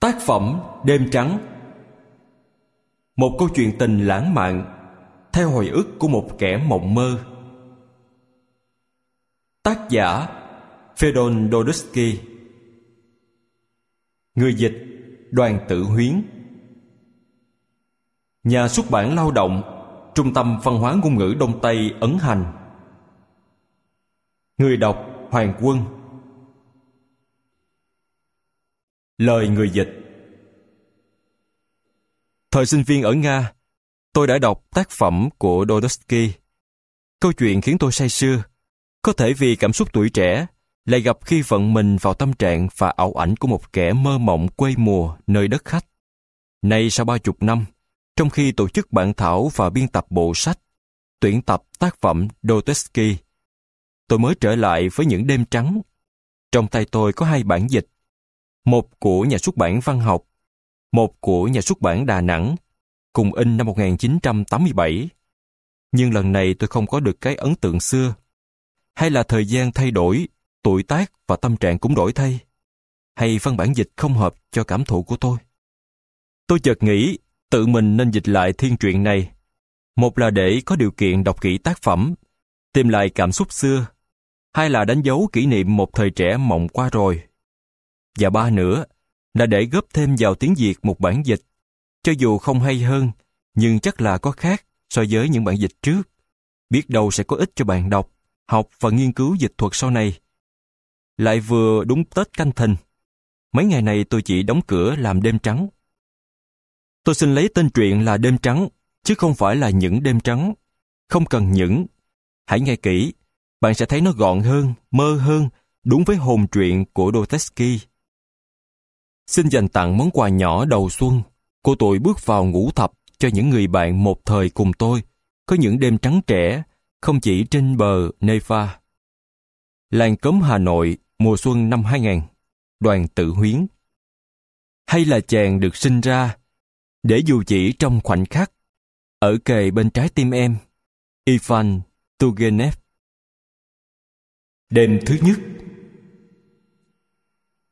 Tác phẩm Đêm Trắng. Một câu chuyện tình lãng mạn, Theo hồi ức của một kẻ mộng mơ. Tác giả Fedon Dostoevsky Người dịch Đoàn Tử Huyến. Nhà xuất bản lao động, Trung tâm Văn hóa Ngôn ngữ Đông Tây Ấn Hành. Người đọc Hoàng Quân. Lời người dịch Thời sinh viên ở Nga, tôi đã đọc tác phẩm của Dostoevsky. Câu chuyện khiến tôi say sưa, có thể vì cảm xúc tuổi trẻ, lại gặp khi vận mình vào tâm trạng và ảo ảnh của một kẻ mơ mộng quê mùa nơi đất khách. Nay sau ba chục năm, trong khi tổ chức bản thảo và biên tập bộ sách, tuyển tập tác phẩm Dostoevsky, tôi mới trở lại với những đêm trắng. Trong tay tôi có hai bản dịch một của nhà xuất bản văn học, một của nhà xuất bản Đà Nẵng, cùng in năm 1987. Nhưng lần này tôi không có được cái ấn tượng xưa. Hay là thời gian thay đổi, tuổi tác và tâm trạng cũng đổi thay? Hay văn bản dịch không hợp cho cảm thụ của tôi? Tôi chợt nghĩ tự mình nên dịch lại thiên truyện này. Một là để có điều kiện đọc kỹ tác phẩm, tìm lại cảm xúc xưa, hai là đánh dấu kỷ niệm một thời trẻ mộng qua rồi và ba nữa là để góp thêm vào tiếng Việt một bản dịch, cho dù không hay hơn, nhưng chắc là có khác so với những bản dịch trước. Biết đâu sẽ có ích cho bạn đọc, học và nghiên cứu dịch thuật sau này. Lại vừa đúng Tết canh thìn. Mấy ngày này tôi chỉ đóng cửa làm đêm trắng. Tôi xin lấy tên truyện là đêm trắng, chứ không phải là những đêm trắng. Không cần những. Hãy nghe kỹ, bạn sẽ thấy nó gọn hơn, mơ hơn, đúng với hồn truyện của Dostoevsky xin dành tặng món quà nhỏ đầu xuân. Của tôi bước vào ngũ thập cho những người bạn một thời cùng tôi. Có những đêm trắng trẻ không chỉ trên bờ Neva. Làng cấm Hà Nội, mùa xuân năm 2000 đoàn tự huyến. Hay là chàng được sinh ra, để dù chỉ trong khoảnh khắc, ở kề bên trái tim em. Ivan Tugenev. Đêm thứ nhất.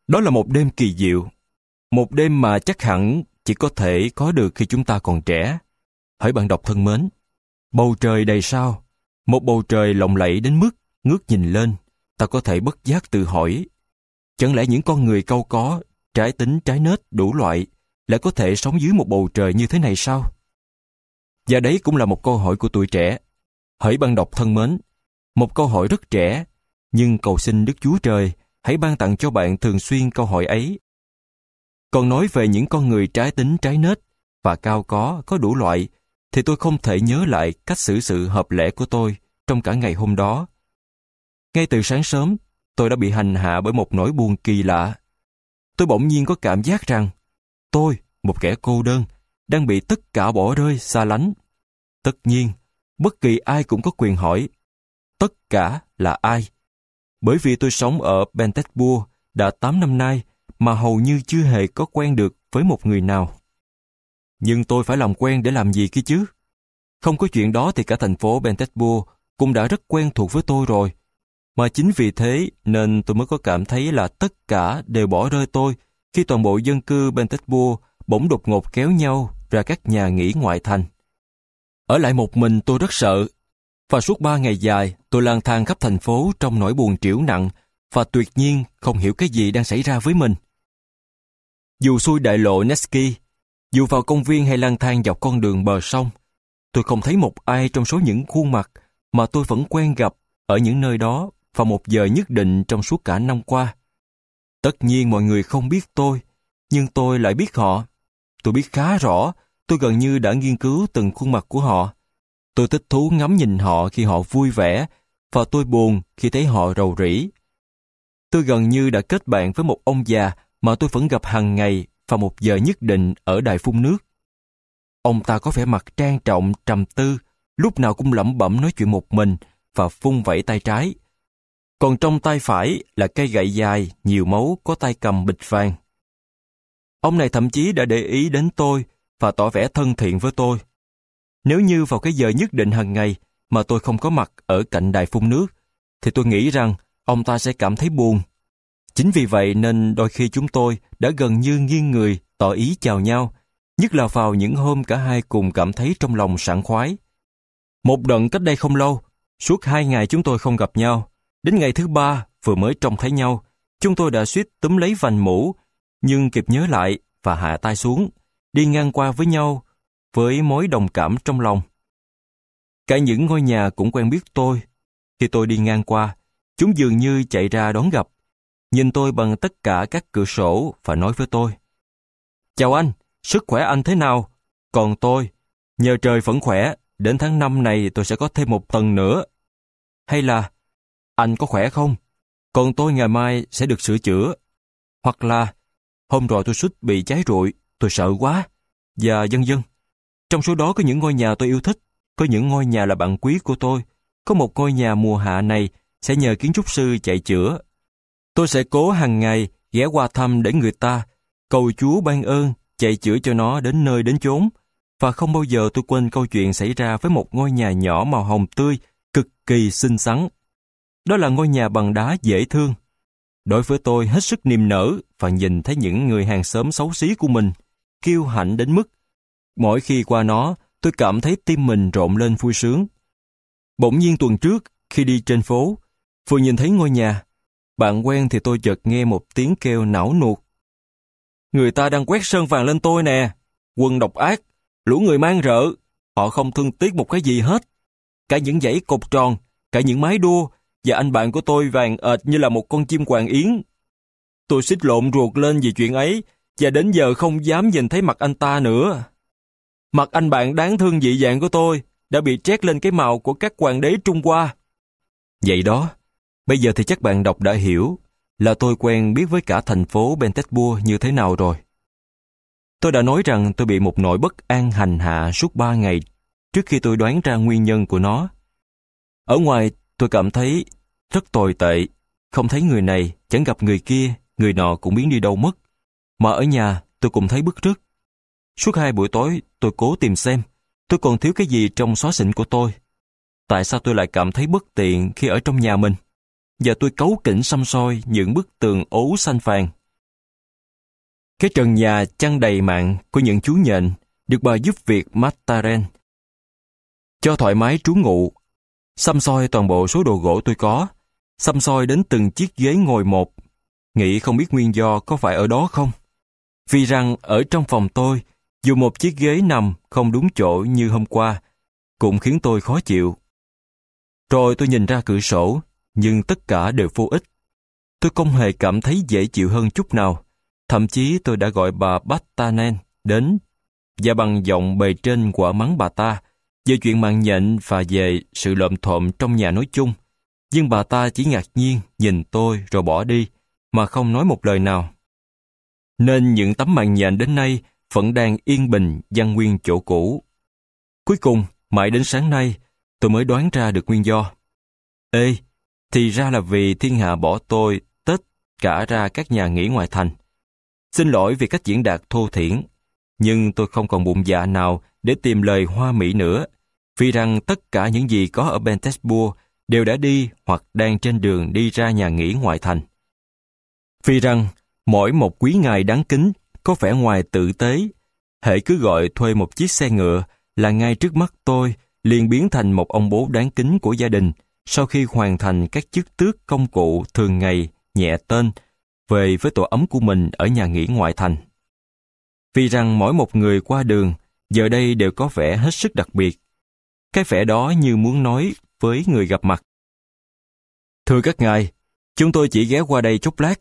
Đó là một đêm kỳ diệu một đêm mà chắc hẳn chỉ có thể có được khi chúng ta còn trẻ. Hỡi bạn đọc thân mến, bầu trời đầy sao, một bầu trời lộng lẫy đến mức ngước nhìn lên, ta có thể bất giác tự hỏi, chẳng lẽ những con người câu có, trái tính trái nết đủ loại, lại có thể sống dưới một bầu trời như thế này sao? Và đấy cũng là một câu hỏi của tuổi trẻ. Hỡi bạn đọc thân mến, một câu hỏi rất trẻ, nhưng cầu xin Đức Chúa Trời hãy ban tặng cho bạn thường xuyên câu hỏi ấy còn nói về những con người trái tính trái nết và cao có, có đủ loại, thì tôi không thể nhớ lại cách xử sự hợp lẽ của tôi trong cả ngày hôm đó. Ngay từ sáng sớm, tôi đã bị hành hạ bởi một nỗi buồn kỳ lạ. Tôi bỗng nhiên có cảm giác rằng tôi, một kẻ cô đơn, đang bị tất cả bỏ rơi, xa lánh. Tất nhiên, bất kỳ ai cũng có quyền hỏi tất cả là ai. Bởi vì tôi sống ở Petersburg đã 8 năm nay mà hầu như chưa hề có quen được với một người nào. Nhưng tôi phải làm quen để làm gì kia chứ? Không có chuyện đó thì cả thành phố Bentetburg cũng đã rất quen thuộc với tôi rồi. Mà chính vì thế nên tôi mới có cảm thấy là tất cả đều bỏ rơi tôi khi toàn bộ dân cư Bentetburg bỗng đột ngột kéo nhau ra các nhà nghỉ ngoại thành. Ở lại một mình tôi rất sợ. Và suốt ba ngày dài, tôi lang thang khắp thành phố trong nỗi buồn triểu nặng và tuyệt nhiên không hiểu cái gì đang xảy ra với mình. Dù xuôi đại lộ nesky, dù vào công viên hay lang thang dọc con đường bờ sông, tôi không thấy một ai trong số những khuôn mặt mà tôi vẫn quen gặp ở những nơi đó vào một giờ nhất định trong suốt cả năm qua. Tất nhiên mọi người không biết tôi, nhưng tôi lại biết họ. Tôi biết khá rõ, tôi gần như đã nghiên cứu từng khuôn mặt của họ. Tôi thích thú ngắm nhìn họ khi họ vui vẻ, và tôi buồn khi thấy họ rầu rĩ. Tôi gần như đã kết bạn với một ông già mà tôi vẫn gặp hàng ngày vào một giờ nhất định ở đài phun nước. Ông ta có vẻ mặt trang trọng, trầm tư, lúc nào cũng lẩm bẩm nói chuyện một mình và vung vẫy tay trái. Còn trong tay phải là cây gậy dài, nhiều máu có tay cầm bịch vàng. Ông này thậm chí đã để ý đến tôi và tỏ vẻ thân thiện với tôi. Nếu như vào cái giờ nhất định hàng ngày mà tôi không có mặt ở cạnh đài phun nước, thì tôi nghĩ rằng ông ta sẽ cảm thấy buồn Chính vì vậy nên đôi khi chúng tôi đã gần như nghiêng người tỏ ý chào nhau, nhất là vào những hôm cả hai cùng cảm thấy trong lòng sảng khoái. Một đợt cách đây không lâu, suốt hai ngày chúng tôi không gặp nhau. Đến ngày thứ ba, vừa mới trông thấy nhau, chúng tôi đã suýt túm lấy vành mũ, nhưng kịp nhớ lại và hạ tay xuống, đi ngang qua với nhau với mối đồng cảm trong lòng. Cả những ngôi nhà cũng quen biết tôi. Khi tôi đi ngang qua, chúng dường như chạy ra đón gặp, nhìn tôi bằng tất cả các cửa sổ và nói với tôi. Chào anh, sức khỏe anh thế nào? Còn tôi, nhờ trời vẫn khỏe, đến tháng năm này tôi sẽ có thêm một tầng nữa. Hay là, anh có khỏe không? Còn tôi ngày mai sẽ được sửa chữa. Hoặc là, hôm rồi tôi suýt bị cháy rụi, tôi sợ quá. Và dân dân. Trong số đó có những ngôi nhà tôi yêu thích, có những ngôi nhà là bạn quý của tôi. Có một ngôi nhà mùa hạ này sẽ nhờ kiến trúc sư chạy chữa. Tôi sẽ cố hàng ngày ghé qua thăm để người ta cầu Chúa ban ơn chạy chữa cho nó đến nơi đến chốn. Và không bao giờ tôi quên câu chuyện xảy ra với một ngôi nhà nhỏ màu hồng tươi, cực kỳ xinh xắn. Đó là ngôi nhà bằng đá dễ thương. Đối với tôi hết sức niềm nở và nhìn thấy những người hàng xóm xấu xí của mình, kiêu hãnh đến mức. Mỗi khi qua nó, tôi cảm thấy tim mình rộn lên vui sướng. Bỗng nhiên tuần trước, khi đi trên phố, vừa nhìn thấy ngôi nhà, bạn quen thì tôi chợt nghe một tiếng kêu não nuột. Người ta đang quét sơn vàng lên tôi nè, quân độc ác, lũ người mang rợ, họ không thương tiếc một cái gì hết. Cả những dãy cột tròn, cả những mái đua, và anh bạn của tôi vàng ệt như là một con chim hoàng yến. Tôi xích lộn ruột lên vì chuyện ấy, và đến giờ không dám nhìn thấy mặt anh ta nữa. Mặt anh bạn đáng thương dị dạng của tôi đã bị trét lên cái màu của các hoàng đế Trung Hoa. Vậy đó, bây giờ thì chắc bạn đọc đã hiểu là tôi quen biết với cả thành phố Bentetbua như thế nào rồi. Tôi đã nói rằng tôi bị một nỗi bất an hành hạ suốt ba ngày trước khi tôi đoán ra nguyên nhân của nó. Ở ngoài, tôi cảm thấy rất tồi tệ, không thấy người này, chẳng gặp người kia, người nọ cũng biến đi đâu mất. Mà ở nhà, tôi cũng thấy bức rứt. Suốt hai buổi tối, tôi cố tìm xem tôi còn thiếu cái gì trong xóa xỉnh của tôi. Tại sao tôi lại cảm thấy bất tiện khi ở trong nhà mình? Và tôi cấu kỉnh xăm soi những bức tường ố xanh vàng. Cái trần nhà chăn đầy mạng của những chú nhện được bà giúp việc Mataren cho thoải mái trú ngụ. Xăm soi toàn bộ số đồ gỗ tôi có, xăm soi đến từng chiếc ghế ngồi một. Nghĩ không biết nguyên do có phải ở đó không? Vì rằng ở trong phòng tôi dù một chiếc ghế nằm không đúng chỗ như hôm qua, cũng khiến tôi khó chịu. Rồi tôi nhìn ra cửa sổ, nhưng tất cả đều vô ích. Tôi không hề cảm thấy dễ chịu hơn chút nào. Thậm chí tôi đã gọi bà Battanen đến và bằng giọng bề trên quả mắng bà ta về chuyện mạng nhện và về sự lộm thộm trong nhà nói chung. Nhưng bà ta chỉ ngạc nhiên nhìn tôi rồi bỏ đi mà không nói một lời nào. Nên những tấm mạng nhện đến nay vẫn đang yên bình văn nguyên chỗ cũ. Cuối cùng, mãi đến sáng nay, tôi mới đoán ra được nguyên do. Ê, thì ra là vì thiên hạ bỏ tôi tất cả ra các nhà nghỉ ngoài thành. Xin lỗi vì cách diễn đạt thô thiển, nhưng tôi không còn bụng dạ nào để tìm lời hoa mỹ nữa, vì rằng tất cả những gì có ở Bentesburg đều đã đi hoặc đang trên đường đi ra nhà nghỉ ngoại thành. Vì rằng mỗi một quý ngài đáng kính có vẻ ngoài tự tế. Hệ cứ gọi thuê một chiếc xe ngựa là ngay trước mắt tôi liền biến thành một ông bố đáng kính của gia đình sau khi hoàn thành các chức tước công cụ thường ngày nhẹ tên về với tổ ấm của mình ở nhà nghỉ ngoại thành. Vì rằng mỗi một người qua đường giờ đây đều có vẻ hết sức đặc biệt. Cái vẻ đó như muốn nói với người gặp mặt. Thưa các ngài, chúng tôi chỉ ghé qua đây chút lát.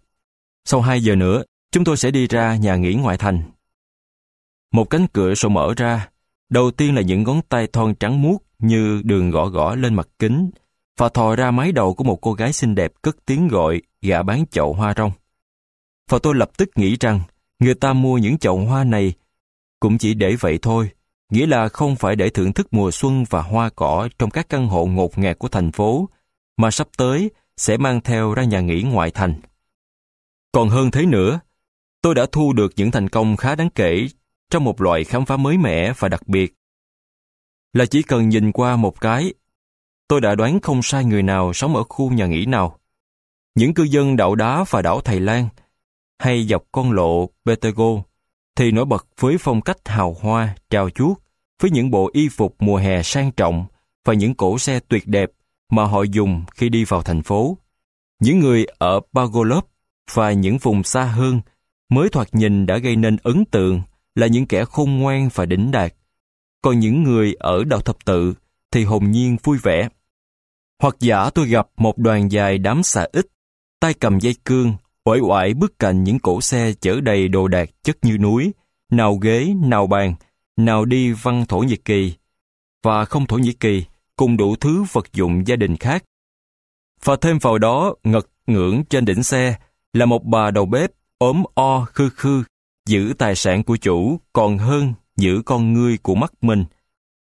Sau hai giờ nữa, Chúng tôi sẽ đi ra nhà nghỉ ngoại thành. Một cánh cửa sổ mở ra, đầu tiên là những ngón tay thon trắng muốt như đường gõ gõ lên mặt kính, và thò ra mái đầu của một cô gái xinh đẹp cất tiếng gọi gã bán chậu hoa rong. Và tôi lập tức nghĩ rằng người ta mua những chậu hoa này cũng chỉ để vậy thôi, nghĩa là không phải để thưởng thức mùa xuân và hoa cỏ trong các căn hộ ngột ngạt của thành phố, mà sắp tới sẽ mang theo ra nhà nghỉ ngoại thành. Còn hơn thế nữa, tôi đã thu được những thành công khá đáng kể trong một loại khám phá mới mẻ và đặc biệt. Là chỉ cần nhìn qua một cái, tôi đã đoán không sai người nào sống ở khu nhà nghỉ nào. những cư dân đảo đá và đảo Thầy Lan, hay dọc con lộ Betego, thì nổi bật với phong cách hào hoa, trao chuốt, với những bộ y phục mùa hè sang trọng và những cổ xe tuyệt đẹp mà họ dùng khi đi vào thành phố. Những người ở Bagolov và những vùng xa hơn mới thoạt nhìn đã gây nên ấn tượng là những kẻ khôn ngoan và đỉnh đạt. Còn những người ở đạo thập tự thì hồn nhiên vui vẻ. Hoặc giả tôi gặp một đoàn dài đám xà ít, tay cầm dây cương, quẩy oải bước cạnh những cổ xe chở đầy đồ đạc chất như núi, nào ghế, nào bàn, nào đi văn Thổ Nhĩ Kỳ, và không Thổ Nhĩ Kỳ, cùng đủ thứ vật dụng gia đình khác. Và thêm vào đó, ngật ngưỡng trên đỉnh xe là một bà đầu bếp ốm o khư khư, giữ tài sản của chủ còn hơn giữ con ngươi của mắt mình.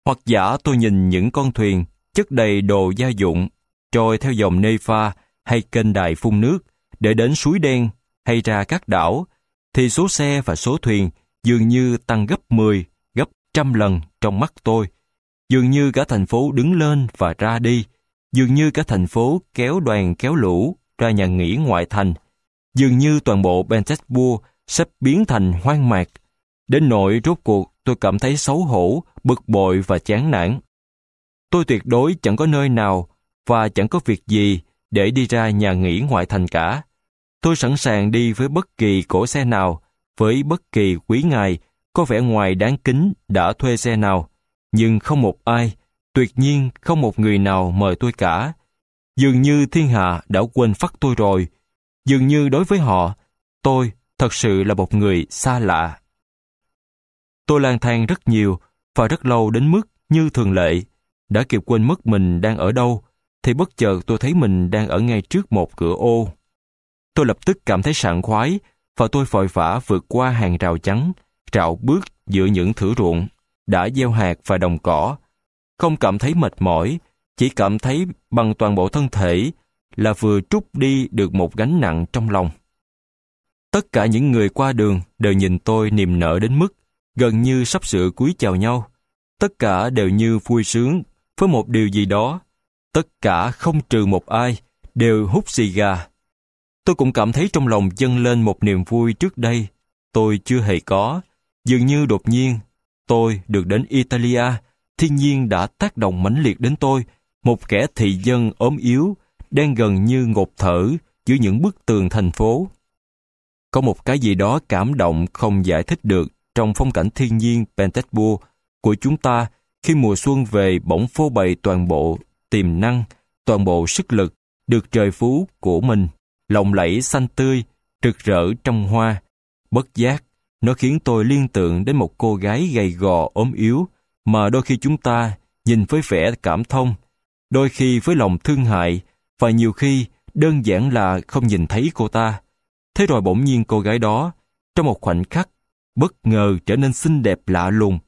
Hoặc giả tôi nhìn những con thuyền chất đầy đồ gia dụng trôi theo dòng Nepha hay kênh đài phun nước để đến suối đen hay ra các đảo, thì số xe và số thuyền dường như tăng gấp 10, gấp trăm lần trong mắt tôi. Dường như cả thành phố đứng lên và ra đi, dường như cả thành phố kéo đoàn kéo lũ ra nhà nghỉ ngoại thành, dường như toàn bộ Petersburg sắp biến thành hoang mạc. Đến nỗi rốt cuộc tôi cảm thấy xấu hổ, bực bội và chán nản. Tôi tuyệt đối chẳng có nơi nào và chẳng có việc gì để đi ra nhà nghỉ ngoại thành cả. Tôi sẵn sàng đi với bất kỳ cổ xe nào, với bất kỳ quý ngài có vẻ ngoài đáng kính đã thuê xe nào, nhưng không một ai, tuyệt nhiên không một người nào mời tôi cả. Dường như thiên hạ đã quên phát tôi rồi, dường như đối với họ, tôi thật sự là một người xa lạ. Tôi lang thang rất nhiều và rất lâu đến mức như thường lệ, đã kịp quên mất mình đang ở đâu, thì bất chợt tôi thấy mình đang ở ngay trước một cửa ô. Tôi lập tức cảm thấy sảng khoái và tôi vội vã vượt qua hàng rào trắng, rạo bước giữa những thử ruộng, đã gieo hạt và đồng cỏ. Không cảm thấy mệt mỏi, chỉ cảm thấy bằng toàn bộ thân thể là vừa trút đi được một gánh nặng trong lòng. Tất cả những người qua đường đều nhìn tôi niềm nở đến mức gần như sắp sửa cúi chào nhau. Tất cả đều như vui sướng với một điều gì đó. Tất cả không trừ một ai đều hút xì gà. Tôi cũng cảm thấy trong lòng dâng lên một niềm vui trước đây tôi chưa hề có. Dường như đột nhiên, tôi được đến Italia, thiên nhiên đã tác động mãnh liệt đến tôi, một kẻ thị dân ốm yếu, đang gần như ngột thở giữa những bức tường thành phố. Có một cái gì đó cảm động không giải thích được trong phong cảnh thiên nhiên Petersburg của chúng ta khi mùa xuân về bỗng phô bày toàn bộ tiềm năng, toàn bộ sức lực được trời phú của mình, lộng lẫy xanh tươi, rực rỡ trong hoa. Bất giác, nó khiến tôi liên tưởng đến một cô gái gầy gò ốm yếu mà đôi khi chúng ta nhìn với vẻ cảm thông, đôi khi với lòng thương hại và nhiều khi đơn giản là không nhìn thấy cô ta. Thế rồi bỗng nhiên cô gái đó, trong một khoảnh khắc, bất ngờ trở nên xinh đẹp lạ lùng.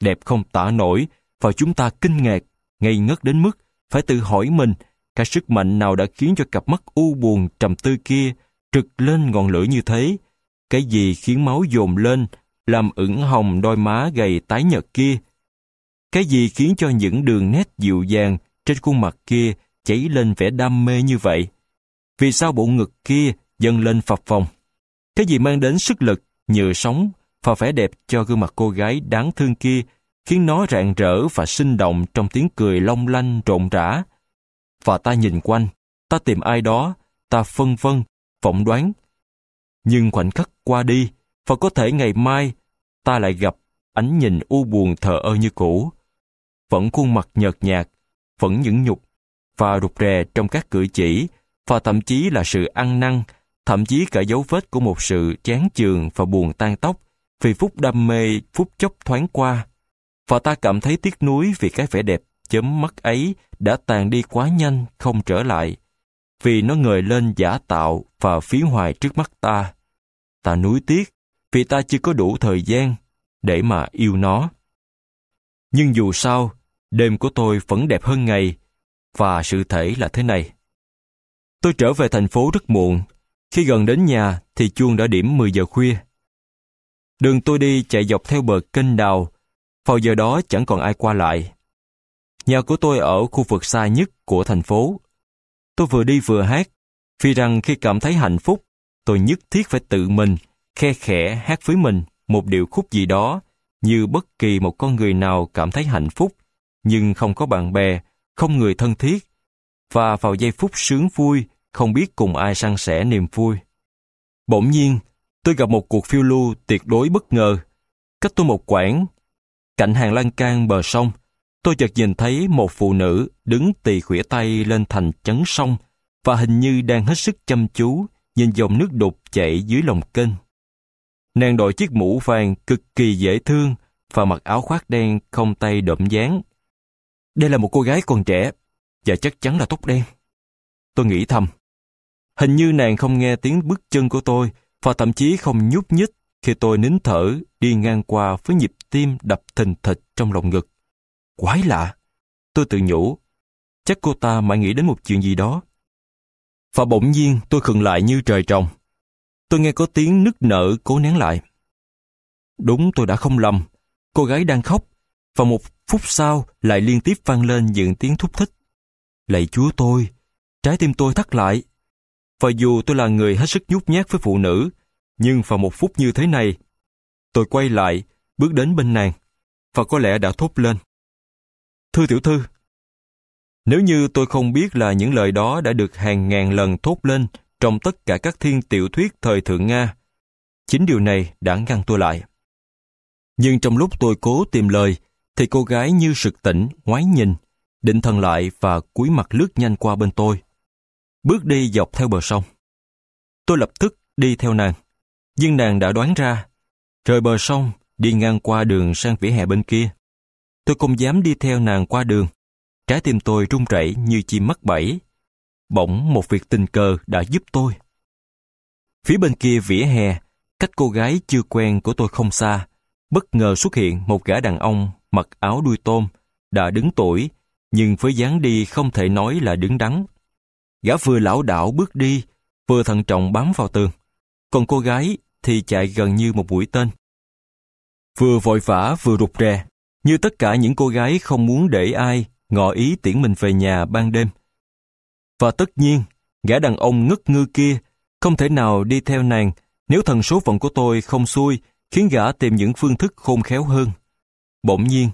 Đẹp không tả nổi, và chúng ta kinh ngạc, ngây ngất đến mức phải tự hỏi mình cả sức mạnh nào đã khiến cho cặp mắt u buồn trầm tư kia trực lên ngọn lửa như thế. Cái gì khiến máu dồn lên, làm ửng hồng đôi má gầy tái nhợt kia? Cái gì khiến cho những đường nét dịu dàng trên khuôn mặt kia chảy lên vẻ đam mê như vậy? Vì sao bộ ngực kia dâng lên phập phồng? Cái gì mang đến sức lực, nhựa sống và vẻ đẹp cho gương mặt cô gái đáng thương kia khiến nó rạng rỡ và sinh động trong tiếng cười long lanh rộn rã. Và ta nhìn quanh, ta tìm ai đó, ta phân vân, phỏng đoán. Nhưng khoảnh khắc qua đi, và có thể ngày mai, ta lại gặp ánh nhìn u buồn thờ ơ như cũ. Vẫn khuôn mặt nhợt nhạt, vẫn những nhục và rụt rè trong các cử chỉ, và thậm chí là sự ăn năn, thậm chí cả dấu vết của một sự chán chường và buồn tan tóc vì phút đam mê phút chốc thoáng qua. Và ta cảm thấy tiếc nuối vì cái vẻ đẹp chấm mắt ấy đã tàn đi quá nhanh không trở lại. Vì nó ngời lên giả tạo và phí hoài trước mắt ta. Ta nuối tiếc vì ta chưa có đủ thời gian để mà yêu nó. Nhưng dù sao, đêm của tôi vẫn đẹp hơn ngày và sự thể là thế này. Tôi trở về thành phố rất muộn. Khi gần đến nhà thì chuông đã điểm 10 giờ khuya. Đường tôi đi chạy dọc theo bờ kênh đào. Vào giờ đó chẳng còn ai qua lại. Nhà của tôi ở khu vực xa nhất của thành phố. Tôi vừa đi vừa hát, Vì rằng khi cảm thấy hạnh phúc, tôi nhất thiết phải tự mình, khe khẽ hát với mình một điệu khúc gì đó, như bất kỳ một con người nào cảm thấy hạnh phúc, nhưng không có bạn bè, không người thân thiết, và vào giây phút sướng vui, không biết cùng ai san sẻ niềm vui. Bỗng nhiên, tôi gặp một cuộc phiêu lưu tuyệt đối bất ngờ. Cách tôi một quãng, cạnh hàng lan can bờ sông, tôi chợt nhìn thấy một phụ nữ đứng tỳ khuỷa tay lên thành chấn sông và hình như đang hết sức chăm chú nhìn dòng nước đục chảy dưới lòng kênh. Nàng đội chiếc mũ vàng cực kỳ dễ thương và mặc áo khoác đen không tay đậm dáng. Đây là một cô gái còn trẻ và chắc chắn là tóc đen. Tôi nghĩ thầm. Hình như nàng không nghe tiếng bước chân của tôi và thậm chí không nhúc nhích khi tôi nín thở đi ngang qua với nhịp tim đập thình thịch trong lòng ngực. Quái lạ! Tôi tự nhủ. Chắc cô ta mãi nghĩ đến một chuyện gì đó. Và bỗng nhiên tôi khựng lại như trời trồng. Tôi nghe có tiếng nức nở cố nén lại. Đúng tôi đã không lầm. Cô gái đang khóc và một phút sau lại liên tiếp vang lên những tiếng thúc thích. Lạy chúa tôi, trái tim tôi thắt lại. Và dù tôi là người hết sức nhút nhát với phụ nữ, nhưng vào một phút như thế này, tôi quay lại, bước đến bên nàng, và có lẽ đã thốt lên. Thưa tiểu thư, nếu như tôi không biết là những lời đó đã được hàng ngàn lần thốt lên trong tất cả các thiên tiểu thuyết thời thượng Nga, chính điều này đã ngăn tôi lại. Nhưng trong lúc tôi cố tìm lời, thì cô gái như sực tỉnh, ngoái nhìn, định thần lại và cúi mặt lướt nhanh qua bên tôi. Bước đi dọc theo bờ sông. Tôi lập tức đi theo nàng, nhưng nàng đã đoán ra, rời bờ sông, đi ngang qua đường sang vỉa hè bên kia. Tôi không dám đi theo nàng qua đường. Trái tim tôi run rẩy như chim mắc bẫy. Bỗng một việc tình cờ đã giúp tôi. Phía bên kia vỉa hè, cách cô gái chưa quen của tôi không xa, bất ngờ xuất hiện một gã đàn ông mặc áo đuôi tôm, đã đứng tuổi, nhưng với dáng đi không thể nói là đứng đắn. Gã vừa lão đảo bước đi, vừa thận trọng bám vào tường. Còn cô gái thì chạy gần như một mũi tên. Vừa vội vã vừa rụt rè, như tất cả những cô gái không muốn để ai ngỏ ý tiễn mình về nhà ban đêm. Và tất nhiên, gã đàn ông ngất ngư kia không thể nào đi theo nàng nếu thần số phận của tôi không xuôi khiến gã tìm những phương thức khôn khéo hơn. Bỗng nhiên,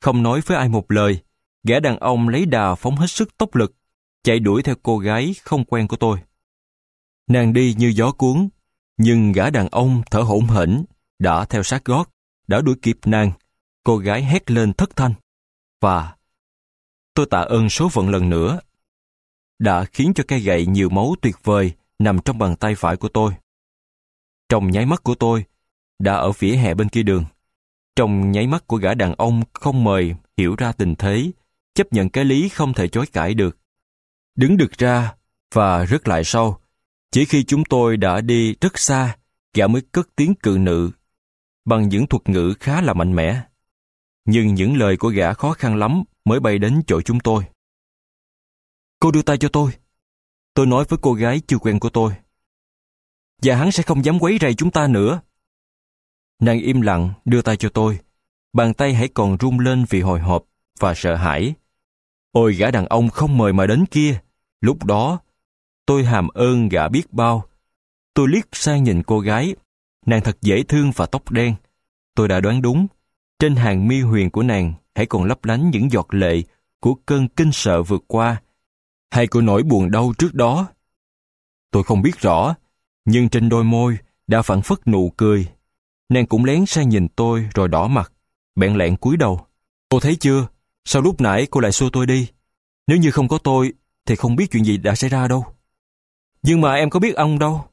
không nói với ai một lời, gã đàn ông lấy đà phóng hết sức tốc lực, chạy đuổi theo cô gái không quen của tôi. Nàng đi như gió cuốn, nhưng gã đàn ông thở hổn hển, đã theo sát gót, đã đuổi kịp nàng. Cô gái hét lên thất thanh. Và tôi tạ ơn số phận lần nữa, đã khiến cho cây gậy nhiều máu tuyệt vời nằm trong bàn tay phải của tôi. Trong nháy mắt của tôi, đã ở phía hè bên kia đường. Trong nháy mắt của gã đàn ông không mời hiểu ra tình thế, chấp nhận cái lý không thể chối cãi được. Đứng được ra và rớt lại sau. Chỉ khi chúng tôi đã đi rất xa, gã mới cất tiếng cự nữ, bằng những thuật ngữ khá là mạnh mẽ. Nhưng những lời của gã khó khăn lắm mới bay đến chỗ chúng tôi. Cô đưa tay cho tôi. Tôi nói với cô gái chưa quen của tôi. Và hắn sẽ không dám quấy rầy chúng ta nữa. Nàng im lặng đưa tay cho tôi. Bàn tay hãy còn run lên vì hồi hộp và sợ hãi. Ôi gã đàn ông không mời mà đến kia. Lúc đó, tôi hàm ơn gã biết bao. Tôi liếc sang nhìn cô gái. Nàng thật dễ thương và tóc đen. Tôi đã đoán đúng. Trên hàng mi huyền của nàng hãy còn lấp lánh những giọt lệ của cơn kinh sợ vượt qua hay của nỗi buồn đau trước đó. Tôi không biết rõ, nhưng trên đôi môi đã phản phất nụ cười Nàng cũng lén sang nhìn tôi rồi đỏ mặt, bẹn lẹn cúi đầu. Cô thấy chưa, sao lúc nãy cô lại xua tôi đi? Nếu như không có tôi, thì không biết chuyện gì đã xảy ra đâu. Nhưng mà em có biết ông đâu.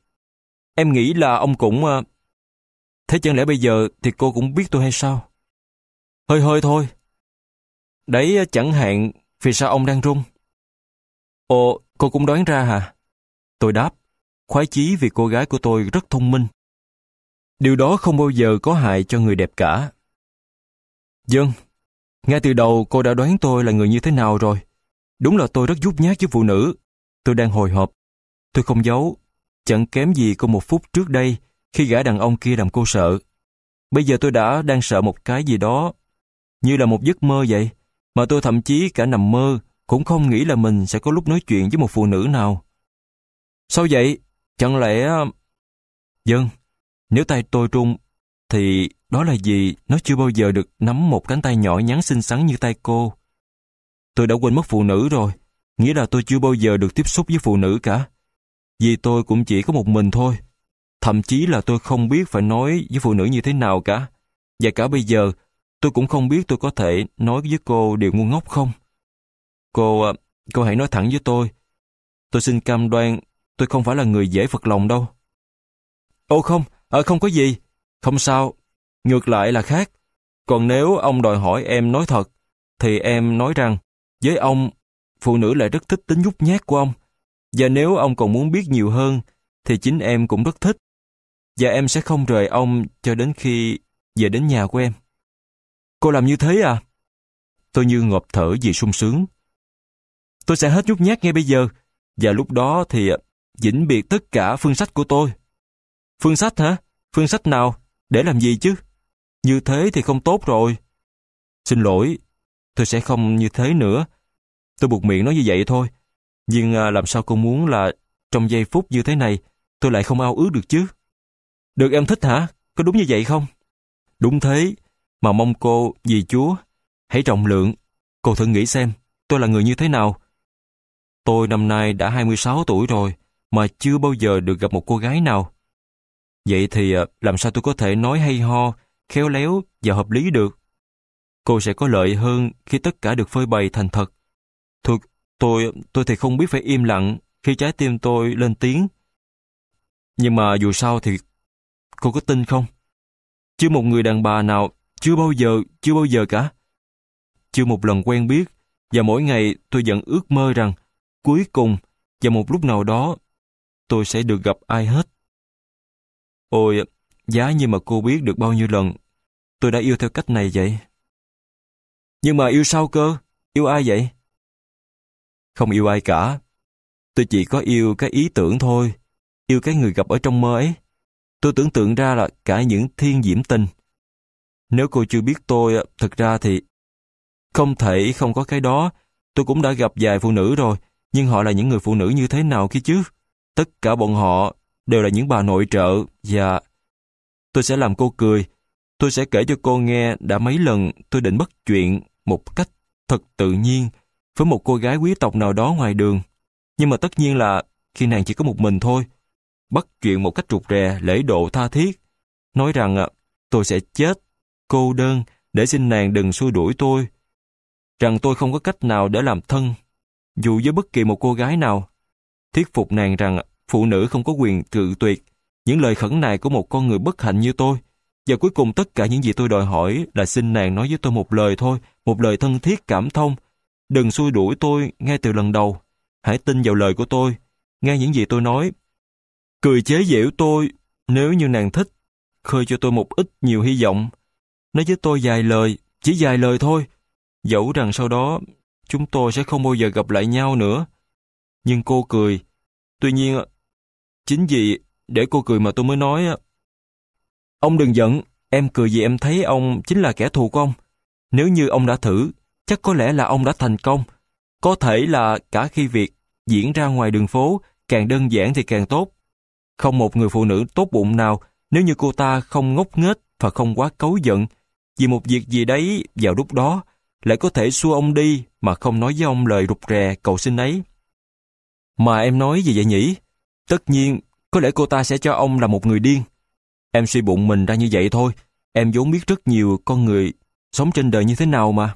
Em nghĩ là ông cũng... Ờ, thế chẳng lẽ bây giờ thì cô cũng biết tôi hay sao? Hơi hơi thôi. Đấy ờ, chẳng hạn vì sao ông đang run. Ồ, cô cũng đoán ra hả? Tôi đáp, khoái chí vì cô gái của tôi rất thông minh. Điều đó không bao giờ có hại cho người đẹp cả. Dân, ngay từ đầu cô đã đoán tôi là người như thế nào rồi. Đúng là tôi rất nhút nhát với phụ nữ. Tôi đang hồi hộp. Tôi không giấu. Chẳng kém gì cô một phút trước đây khi gã đàn ông kia làm cô sợ. Bây giờ tôi đã đang sợ một cái gì đó như là một giấc mơ vậy. Mà tôi thậm chí cả nằm mơ cũng không nghĩ là mình sẽ có lúc nói chuyện với một phụ nữ nào. Sao vậy? Chẳng lẽ... Dân, nếu tay tôi trung, thì đó là gì nó chưa bao giờ được nắm một cánh tay nhỏ nhắn xinh xắn như tay cô. Tôi đã quên mất phụ nữ rồi, nghĩa là tôi chưa bao giờ được tiếp xúc với phụ nữ cả. Vì tôi cũng chỉ có một mình thôi. Thậm chí là tôi không biết phải nói với phụ nữ như thế nào cả. Và cả bây giờ, tôi cũng không biết tôi có thể nói với cô điều ngu ngốc không. Cô, à, cô hãy nói thẳng với tôi. Tôi xin cam đoan, tôi không phải là người dễ phật lòng đâu. Ô không, à, không có gì. Không sao, ngược lại là khác. Còn nếu ông đòi hỏi em nói thật, thì em nói rằng, với ông, phụ nữ lại rất thích tính nhút nhát của ông. Và nếu ông còn muốn biết nhiều hơn, thì chính em cũng rất thích. Và em sẽ không rời ông cho đến khi về đến nhà của em. Cô làm như thế à? Tôi như ngộp thở vì sung sướng. Tôi sẽ hết nhút nhát ngay bây giờ, và lúc đó thì à, vĩnh biệt tất cả phương sách của tôi. Phương sách hả? Phương sách nào? Để làm gì chứ? Như thế thì không tốt rồi. Xin lỗi, tôi sẽ không như thế nữa. Tôi buộc miệng nói như vậy thôi. Nhưng à, làm sao cô muốn là trong giây phút như thế này tôi lại không ao ước được chứ? Được em thích hả? Có đúng như vậy không? Đúng thế, mà mong cô dì Chúa, hãy trọng lượng. Cô thử nghĩ xem, tôi là người như thế nào? Tôi năm nay đã 26 tuổi rồi, mà chưa bao giờ được gặp một cô gái nào. Vậy thì à, làm sao tôi có thể nói hay ho, khéo léo và hợp lý được? Cô sẽ có lợi hơn khi tất cả được phơi bày thành thật. Thực, tôi, tôi thì không biết phải im lặng khi trái tim tôi lên tiếng. Nhưng mà dù sao thì cô có tin không? Chưa một người đàn bà nào, chưa bao giờ, chưa bao giờ cả. Chưa một lần quen biết, và mỗi ngày tôi vẫn ước mơ rằng cuối cùng và một lúc nào đó tôi sẽ được gặp ai hết. Ôi, giá như mà cô biết được bao nhiêu lần tôi đã yêu theo cách này vậy. Nhưng mà yêu sao cơ? Yêu ai vậy? Không yêu ai cả. Tôi chỉ có yêu cái ý tưởng thôi. Yêu cái người gặp ở trong mơ ấy. Tôi tưởng tượng ra là cả những thiên diễm tình. Nếu cô chưa biết tôi, thật ra thì không thể không có cái đó. Tôi cũng đã gặp vài phụ nữ rồi, nhưng họ là những người phụ nữ như thế nào kia chứ? Tất cả bọn họ đều là những bà nội trợ và tôi sẽ làm cô cười. Tôi sẽ kể cho cô nghe đã mấy lần tôi định bất chuyện một cách thật tự nhiên với một cô gái quý tộc nào đó ngoài đường. Nhưng mà tất nhiên là khi nàng chỉ có một mình thôi. Bắt chuyện một cách rụt rè, lễ độ tha thiết. Nói rằng à, tôi sẽ chết, cô đơn, để xin nàng đừng xua đuổi tôi. Rằng tôi không có cách nào để làm thân, dù với bất kỳ một cô gái nào. Thuyết phục nàng rằng phụ nữ không có quyền tự tuyệt những lời khẩn này của một con người bất hạnh như tôi. Và cuối cùng tất cả những gì tôi đòi hỏi là xin nàng nói với tôi một lời thôi, một lời thân thiết cảm thông. Đừng xui đuổi tôi ngay từ lần đầu. Hãy tin vào lời của tôi, nghe những gì tôi nói. Cười chế giễu tôi nếu như nàng thích, khơi cho tôi một ít nhiều hy vọng. Nói với tôi vài lời, chỉ vài lời thôi. Dẫu rằng sau đó chúng tôi sẽ không bao giờ gặp lại nhau nữa. Nhưng cô cười. Tuy nhiên, chính vì để cô cười mà tôi mới nói Ông đừng giận, em cười vì em thấy ông chính là kẻ thù của ông. Nếu như ông đã thử, chắc có lẽ là ông đã thành công. Có thể là cả khi việc diễn ra ngoài đường phố càng đơn giản thì càng tốt. Không một người phụ nữ tốt bụng nào nếu như cô ta không ngốc nghếch và không quá cấu giận vì một việc gì đấy vào lúc đó lại có thể xua ông đi mà không nói với ông lời rụt rè cầu xin ấy. Mà em nói gì vậy nhỉ? Tất nhiên, có lẽ cô ta sẽ cho ông là một người điên. Em suy bụng mình ra như vậy thôi. Em vốn biết rất nhiều con người sống trên đời như thế nào mà.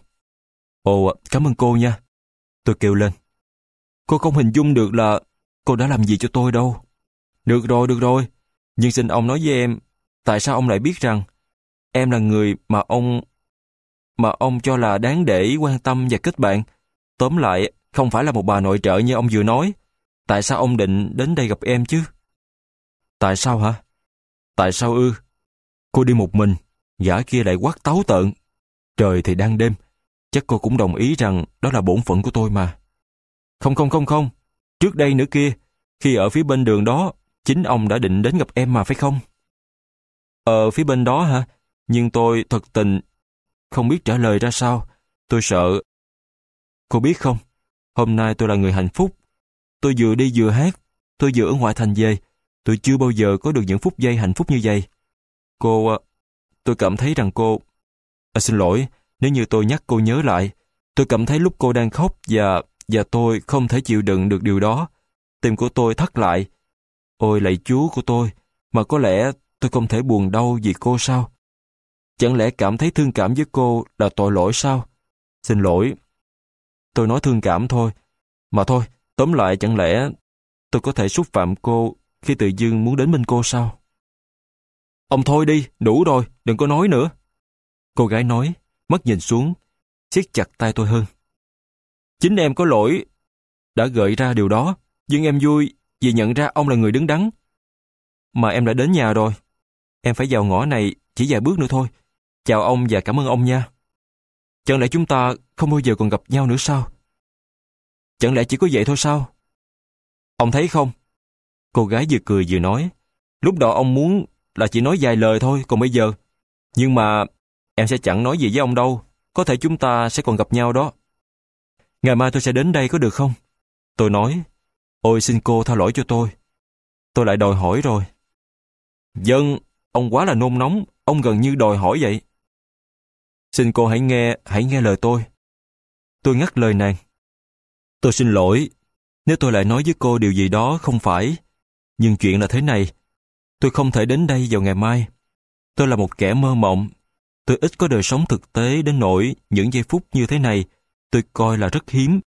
Ồ, cảm ơn cô nha. Tôi kêu lên. Cô không hình dung được là cô đã làm gì cho tôi đâu. Được rồi, được rồi. Nhưng xin ông nói với em, tại sao ông lại biết rằng em là người mà ông mà ông cho là đáng để quan tâm và kết bạn. Tóm lại, không phải là một bà nội trợ như ông vừa nói. Tại sao ông định đến đây gặp em chứ? Tại sao hả? Tại sao ư? Cô đi một mình, gã kia lại quát táo tợn. Trời thì đang đêm, chắc cô cũng đồng ý rằng đó là bổn phận của tôi mà. Không không không không, trước đây nữa kia, khi ở phía bên đường đó, chính ông đã định đến gặp em mà phải không? Ở phía bên đó hả? Nhưng tôi thật tình không biết trả lời ra sao. Tôi sợ. Cô biết không, hôm nay tôi là người hạnh phúc. Tôi vừa đi vừa hát, tôi vừa ở ngoại thành về. Tôi chưa bao giờ có được những phút giây hạnh phúc như vậy. Cô, ờ, tôi cảm thấy rằng cô... À, xin lỗi, nếu như tôi nhắc cô nhớ lại, tôi cảm thấy lúc cô đang khóc và và tôi không thể chịu đựng được điều đó. Tim của tôi thắt lại. Ôi lạy chúa của tôi, mà có lẽ tôi không thể buồn đau vì cô sao? Chẳng lẽ cảm thấy thương cảm với cô là tội lỗi sao? Xin lỗi. Tôi nói thương cảm thôi. Mà thôi, tóm lại chẳng lẽ tôi có thể xúc phạm cô khi tự dưng muốn đến bên cô sao? Ông thôi đi, đủ rồi, đừng có nói nữa. Cô gái nói, mắt nhìn xuống, siết chặt tay tôi hơn. Chính em có lỗi đã gợi ra điều đó, nhưng em vui vì nhận ra ông là người đứng đắn. Mà em đã đến nhà rồi. Em phải vào ngõ này chỉ vài bước nữa thôi. Chào ông và cảm ơn ông nha. Chẳng lẽ chúng ta không bao giờ còn gặp nhau nữa sao? Chẳng lẽ chỉ có vậy thôi sao? Ông thấy không? Cô gái vừa cười vừa nói. Lúc đó ông muốn là chỉ nói vài lời thôi, còn bây giờ. Nhưng mà em sẽ chẳng nói gì với ông đâu. Có thể chúng ta sẽ còn gặp nhau đó. Ngày mai tôi sẽ đến đây có được không? Tôi nói, ôi xin cô tha lỗi cho tôi. Tôi lại đòi hỏi rồi. Dân, ông quá là nôn nóng, ông gần như đòi hỏi vậy. Xin cô hãy nghe, hãy nghe lời tôi. Tôi ngắt lời nàng. Tôi xin lỗi, nếu tôi lại nói với cô điều gì đó không phải. Nhưng chuyện là thế này, tôi không thể đến đây vào ngày mai. Tôi là một kẻ mơ mộng. Tôi ít có đời sống thực tế đến nỗi những giây phút như thế này tôi coi là rất hiếm.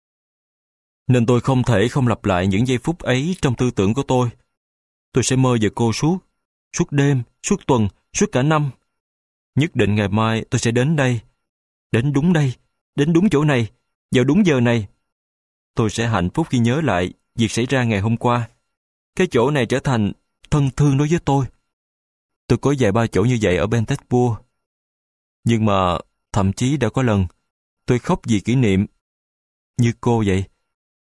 Nên tôi không thể không lặp lại những giây phút ấy trong tư tưởng của tôi. Tôi sẽ mơ về cô suốt, suốt đêm, suốt tuần, suốt cả năm. Nhất định ngày mai tôi sẽ đến đây, đến đúng đây, đến đúng chỗ này, vào đúng giờ này. Tôi sẽ hạnh phúc khi nhớ lại việc xảy ra ngày hôm qua. Cái chỗ này trở thành thân thương đối với tôi. Tôi có vài ba chỗ như vậy ở bên Petersburg. Nhưng mà thậm chí đã có lần tôi khóc vì kỷ niệm. Như cô vậy.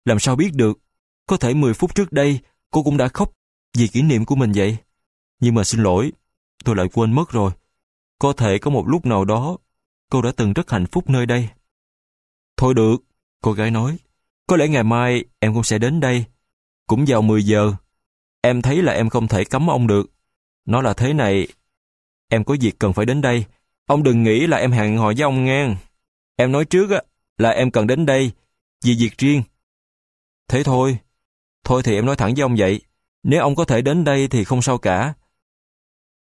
Làm sao biết được, có thể 10 phút trước đây cô cũng đã khóc vì kỷ niệm của mình vậy. Nhưng mà xin lỗi, tôi lại quên mất rồi. Có thể có một lúc nào đó, cô đã từng rất hạnh phúc nơi đây. Thôi được, cô gái nói. Có lẽ ngày mai em cũng sẽ đến đây. Cũng vào 10 giờ. Em thấy là em không thể cấm ông được. Nó là thế này. Em có việc cần phải đến đây. Ông đừng nghĩ là em hẹn hò với ông ngang. Em nói trước á, là em cần đến đây vì việc riêng. Thế thôi. Thôi thì em nói thẳng với ông vậy. Nếu ông có thể đến đây thì không sao cả.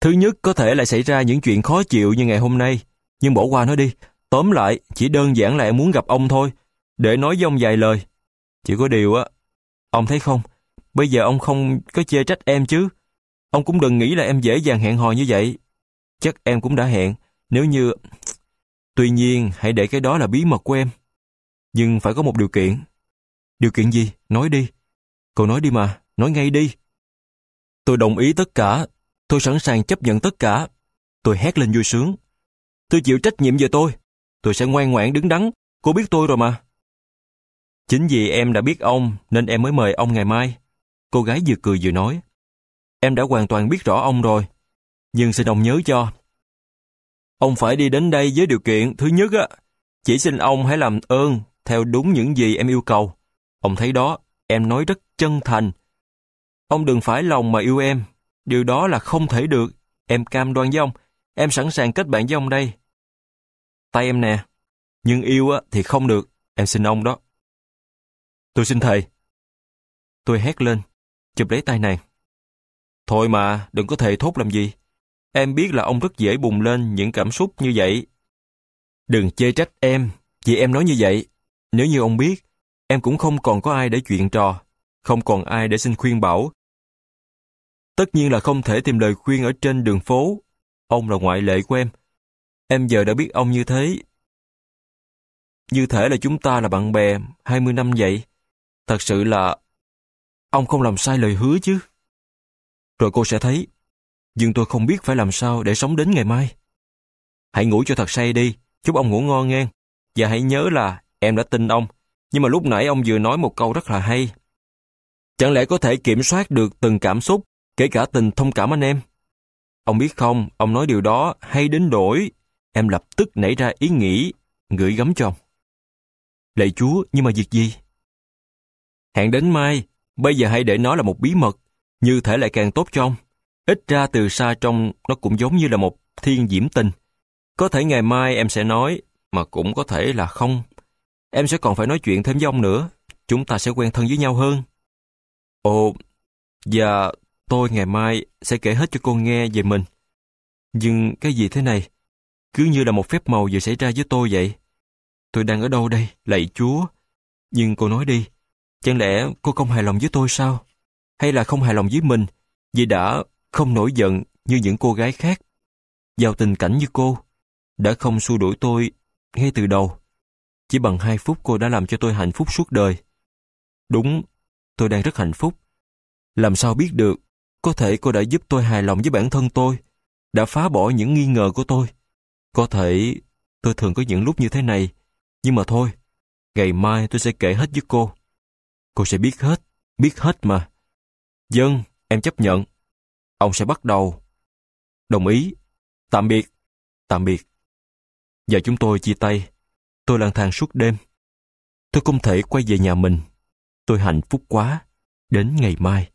Thứ nhất có thể lại xảy ra những chuyện khó chịu như ngày hôm nay. Nhưng bỏ qua nó đi. Tóm lại, chỉ đơn giản là em muốn gặp ông thôi. Để nói với ông vài lời. Chỉ có điều á, ông thấy không? Bây giờ ông không có chê trách em chứ. Ông cũng đừng nghĩ là em dễ dàng hẹn hò như vậy. Chắc em cũng đã hẹn. Nếu như Tuy nhiên, hãy để cái đó là bí mật của em. Nhưng phải có một điều kiện. Điều kiện gì? Nói đi. Cậu nói đi mà, nói ngay đi. Tôi đồng ý tất cả. Tôi sẵn sàng chấp nhận tất cả. Tôi hét lên vui sướng. Tôi chịu trách nhiệm về tôi. Tôi sẽ ngoan ngoãn đứng đắn. Cô biết tôi rồi mà. Chính vì em đã biết ông nên em mới mời ông ngày mai. Cô gái vừa cười vừa nói. Em đã hoàn toàn biết rõ ông rồi. Nhưng xin ông nhớ cho, Ông phải đi đến đây với điều kiện thứ nhất á, chỉ xin ông hãy làm ơn theo đúng những gì em yêu cầu. Ông thấy đó, em nói rất chân thành. Ông đừng phải lòng mà yêu em. Điều đó là không thể được. Em cam đoan với ông. Em sẵn sàng kết bạn với ông đây. Tay em nè. Nhưng yêu á thì không được. Em xin ông đó. Tôi xin thầy. Tôi hét lên, chụp lấy tay nàng. Thôi mà, đừng có thề thốt làm gì. Em biết là ông rất dễ bùng lên những cảm xúc như vậy. Đừng chê trách em, vì em nói như vậy. Nếu như ông biết, em cũng không còn có ai để chuyện trò, không còn ai để xin khuyên bảo. Tất nhiên là không thể tìm lời khuyên ở trên đường phố. Ông là ngoại lệ của em. Em giờ đã biết ông như thế. Như thể là chúng ta là bạn bè 20 năm vậy. Thật sự là ông không làm sai lời hứa chứ. Rồi cô sẽ thấy nhưng tôi không biết phải làm sao để sống đến ngày mai. Hãy ngủ cho thật say đi, chúc ông ngủ ngon nghe. Và hãy nhớ là em đã tin ông, nhưng mà lúc nãy ông vừa nói một câu rất là hay. Chẳng lẽ có thể kiểm soát được từng cảm xúc, kể cả tình thông cảm anh em? Ông biết không, ông nói điều đó hay đến đổi. Em lập tức nảy ra ý nghĩ, gửi gắm cho ông. Lạy Chúa, nhưng mà việc gì? Hẹn đến mai, Bây giờ hãy để nó là một bí mật, như thể lại càng tốt cho ông. Ít ra từ xa trong nó cũng giống như là một thiên diễm tình. Có thể ngày mai em sẽ nói, mà cũng có thể là không. Em sẽ còn phải nói chuyện thêm với ông nữa. Chúng ta sẽ quen thân với nhau hơn. Ồ, và tôi ngày mai sẽ kể hết cho cô nghe về mình. Nhưng cái gì thế này? Cứ như là một phép màu vừa xảy ra với tôi vậy. Tôi đang ở đâu đây, lạy Chúa? Nhưng cô nói đi, chẳng lẽ cô không hài lòng với tôi sao? Hay là không hài lòng với mình vì đã không nổi giận như những cô gái khác? Vào tình cảnh như cô, đã không xua đuổi tôi ngay từ đầu. Chỉ bằng hai phút cô đã làm cho tôi hạnh phúc suốt đời. Đúng, tôi đang rất hạnh phúc. Làm sao biết được, có thể cô đã giúp tôi hài lòng với bản thân tôi, đã phá bỏ những nghi ngờ của tôi. Có thể tôi thường có những lúc như thế này, nhưng mà thôi, ngày mai tôi sẽ kể hết với cô. Cô sẽ biết hết, biết hết mà. Dân, em chấp nhận. Ông sẽ bắt đầu. Đồng ý. Tạm biệt. Tạm biệt. Giờ chúng tôi chia tay. Tôi lang thang suốt đêm. Tôi không thể quay về nhà mình. Tôi hạnh phúc quá. Đến ngày mai.